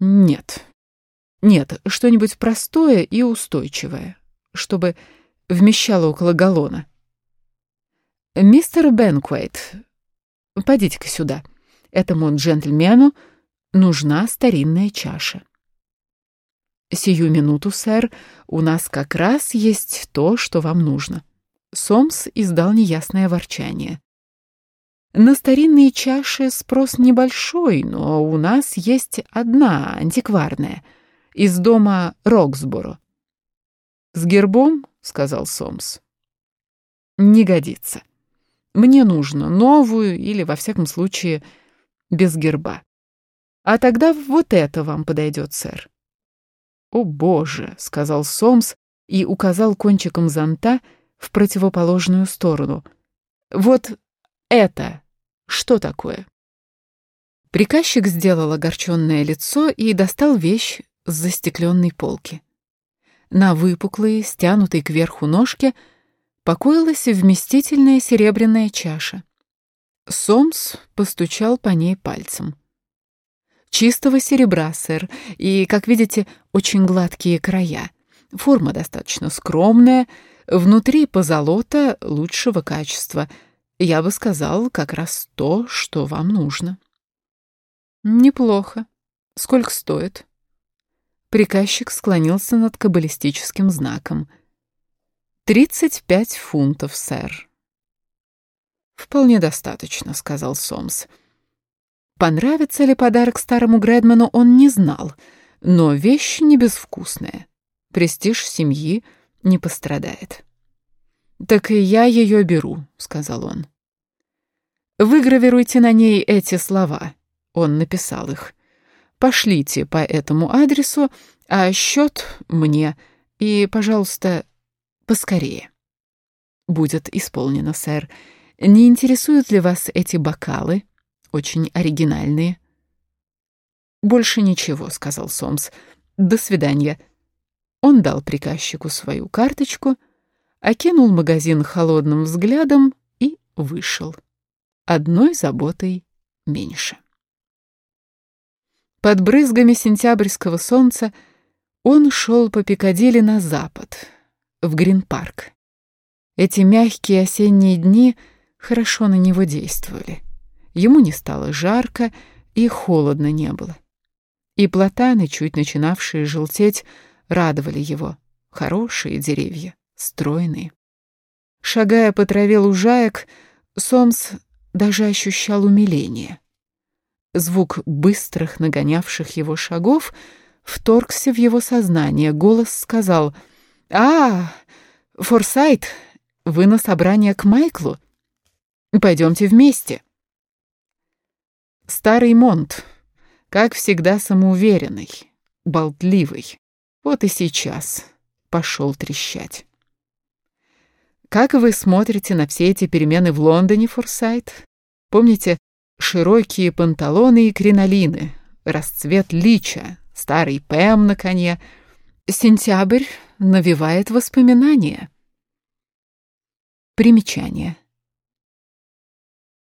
Нет. Нет, что-нибудь простое и устойчивое, чтобы вмещало около галлона. Мистер Бенквейт, подите-ка сюда. Этому джентльмену нужна старинная чаша. Сию минуту, сэр, у нас как раз есть то, что вам нужно. Сомс издал неясное ворчание. На старинные чаши спрос небольшой, но у нас есть одна антикварная, из дома Роксборо. «С гербом?» — сказал Сомс. «Не годится. Мне нужно новую или, во всяком случае, без герба. А тогда вот это вам подойдет, сэр». «О, боже!» — сказал Сомс и указал кончиком зонта в противоположную сторону. «Вот это что такое?» Приказчик сделал огорченное лицо и достал вещь с застекленной полки. На выпуклой, стянутой кверху ножке покоилась вместительная серебряная чаша. Сомс постучал по ней пальцем. «Чистого серебра, сэр, и, как видите, очень гладкие края. Форма достаточно скромная, внутри позолота лучшего качества. Я бы сказал, как раз то, что вам нужно». «Неплохо. Сколько стоит?» Приказчик склонился над каббалистическим знаком. «Тридцать пять фунтов, сэр». «Вполне достаточно», — сказал Сомс. Понравится ли подарок старому Грэдману, он не знал, но вещь не безвкусная. Престиж семьи не пострадает. «Так и я ее беру», — сказал он. «Выгравируйте на ней эти слова», — он написал их. «Пошлите по этому адресу, а счет мне, и, пожалуйста, поскорее». «Будет исполнено, сэр. Не интересуют ли вас эти бокалы?» очень оригинальные». «Больше ничего», — сказал Сомс. «До свидания». Он дал приказчику свою карточку, окинул магазин холодным взглядом и вышел. Одной заботой меньше. Под брызгами сентябрьского солнца он шел по Пикадилли на запад, в Грин-парк. Эти мягкие осенние дни хорошо на него действовали. Ему не стало жарко, и холодно не было. И платаны, чуть начинавшие желтеть, радовали его. Хорошие деревья, стройные. Шагая по траве лужаек, Сомс даже ощущал умиление. Звук быстрых нагонявших его шагов вторгся в его сознание. Голос сказал «А, Форсайт, вы на собрание к Майклу? Пойдемте вместе». Старый Монт, как всегда самоуверенный, болтливый, вот и сейчас пошел трещать. Как вы смотрите на все эти перемены в Лондоне, Форсайт? Помните, широкие панталоны и кринолины, расцвет лича, старый Пэм на коне. Сентябрь навевает воспоминания. Примечание.